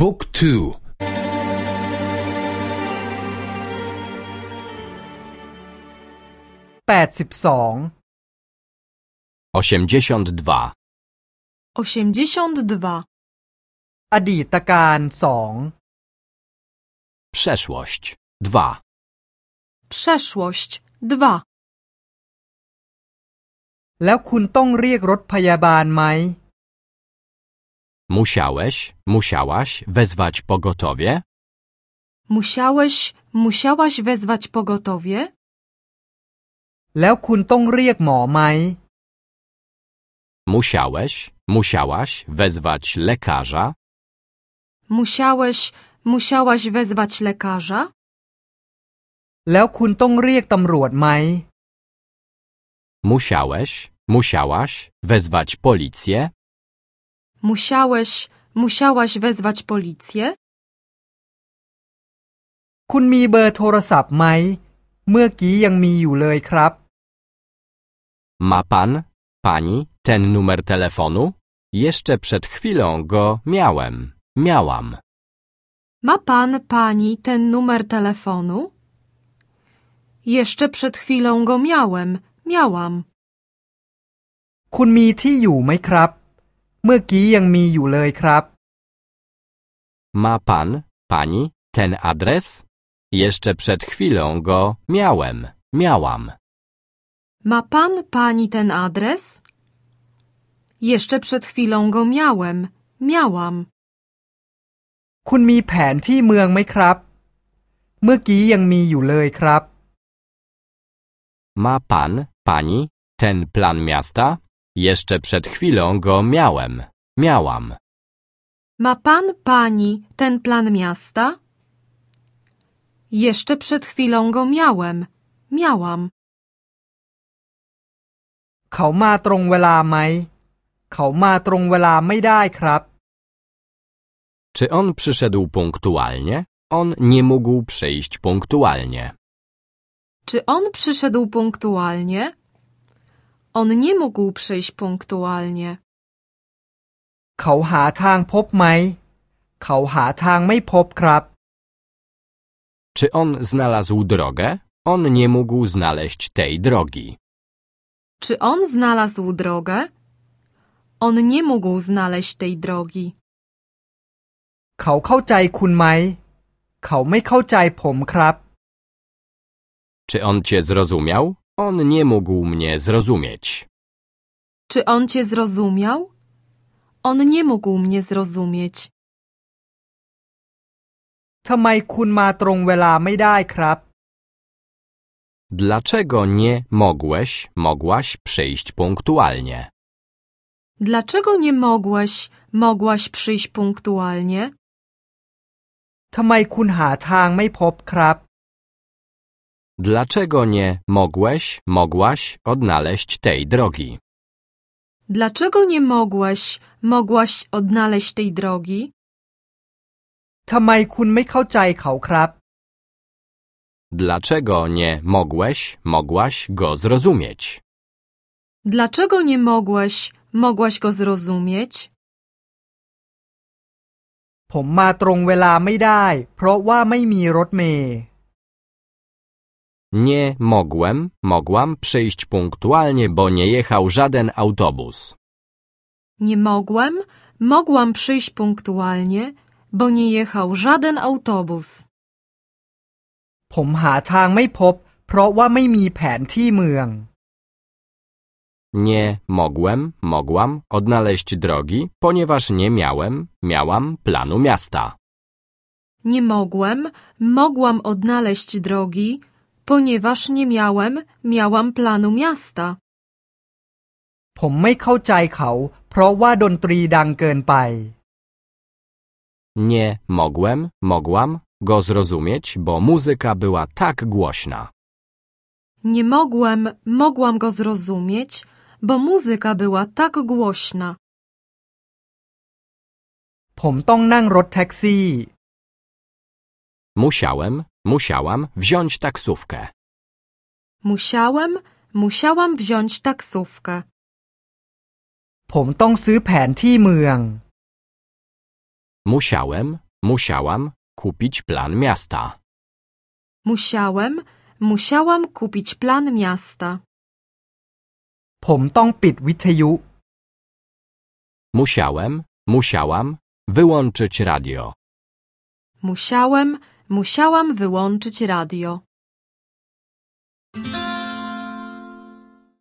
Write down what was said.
บุ๊กทู แปดสิบสอง osiemdziesiąt dwa, osiemdziesiąt dwa, อดีตการสอง przeszłość dwa, przeszłość dwa. แล้วคุณต้องเรียกรถพยาบาลไหม musiałeś, musiałaś wezwać pogotowie? Musiałeś, musiałaś wezwać pogotowie? แล้วคุณต้องเรียกหมอไหม Musiałeś, musiałaś wezwać lekarza? Musiałeś, musiałaś wezwać lekarza? แล้วคุณต้องเรียกตำรวจไหม Musiałeś, musiałaś wezwać policję? Musiałeś, musiałaś wezwać policję? คุณมีเบอร์โทรศัพท์ไหม เมื่อกี้ยังมีอยู่เลยครับ Ma pan, pani ten numer telefonu? Jeszcze przed chwilą go miałem, miałam. Ma pan, pani ten numer telefonu? Jeszcze przed chwilą go miałem, miałam. คุณมีที่อยู่ไหมครับ เมื่อกี้ยังมีอยู่เลยครับ Ma pan, pani ten adres? Jeszcze przed chwilą go miałem, miałam. Ma pan, pani ten adres? Jeszcze przed chwilą go miałem, miałam. คุณมีแผนที่เมืองไหมครับ เมื่อกี้ยังมีอยู่เลยครับ Ma pan, pani ten plan miasta? Jeszcze przed chwilą go miałem, miałam. Ma pan, pani ten plan miasta? Jeszcze przed chwilą go miałem, miałam. เขามาตรงเวลาไหม เขามาตรงเวลาไม่ได้ครับ Czy on przyszedł punktualnie? On nie mógł przyjść punktualnie. Czy on przyszedł punktualnie? On nie mógł przyjść punktualnie. เขาหาทางพบไหม เขาหาทางไม่พบครับ Czy on znalazł drogę? On nie mógł znaleźć tej drogi. Czy on znalazł drogę? On nie mógł znaleźć tej drogi. เขาเข้าใจคุณไหม เขาไม่เข้าใจผมครับ Czy on cię zrozumiał? On nie mógł mnie zrozumieć. Czy on cię zrozumiał? On nie mógł mnie zrozumieć. ทำไมคุณมาตรงเวลาไม่ได้ครับ Dlaczego nie mogłeś, mogłaś przyjść punktualnie? Dlaczego nie mogłeś, mogłaś przyjść punktualnie? ทำไมคุณหาทางไม่พบครับ Dlaczego nie mogłeś, mogłaś odnaleźć tej drogi? Dlaczego nie mogłeś, mogłaś odnaleźć tej drogi? ทำไมคุณไม่เข้าใจเขาครับ Dlaczego nie mogłeś, mogłaś go zrozumieć? Dlaczego nie mogłeś, mogłaś go zrozumieć? ผมมาตรงเวลาไม่ได้ เพราะว่าไม่มีรถเมล์ Nie mogłem, mogłam przyjść punktualnie, bo nie jechał żaden autobus. Nie mogłem, mogłam przyjść punktualnie, bo nie jechał żaden autobus. ผมหาทางไม่พบ เพราะว่าไม่มีแผนที่เมือง Nie mogłem, mogłam odnaleźć drogi, ponieważ nie miałem, miałam planu miasta. Nie mogłem, mogłam odnaleźć drogi, ponieważ nie miałem, miałam planu miasta. ผมไม่เข้าใจเขา เพราะว่าดนตรีดังเกินไป Nie mogłem, mogłam go zrozumieć, bo muzyka była tak głośna. Nie mogłem, mogłam go zrozumieć, bo muzyka była tak głośna. ผมต้องนั่งรถแท็กซี่ Musiałem, musiałam wziąć taksówkę. Musiałem, musiałam wziąć taksówkę. ผมต้องซื้อแผนที่เมือง Musiałem, musiałam kupić plan miasta. Musiałem, musiałam kupić plan miasta. ผมต้องปิดวิทยุ Musiałem, musiałam wyłączyć radio. Musiałem, musiałam wyłączyć radio.